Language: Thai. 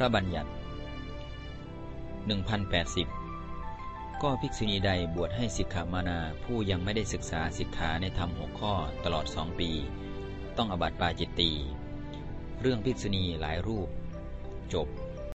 พระบัญญัติ 1080 ก็ภิกษุณีใดบวชให้สิกขามานาผู้ยังไม่ได้ศึกษาสิกขาในธรรมหกข้อตลอดสองปี ต้องอบัติปาจิตตี เรื่องภิกษุณีหลายรูป จบ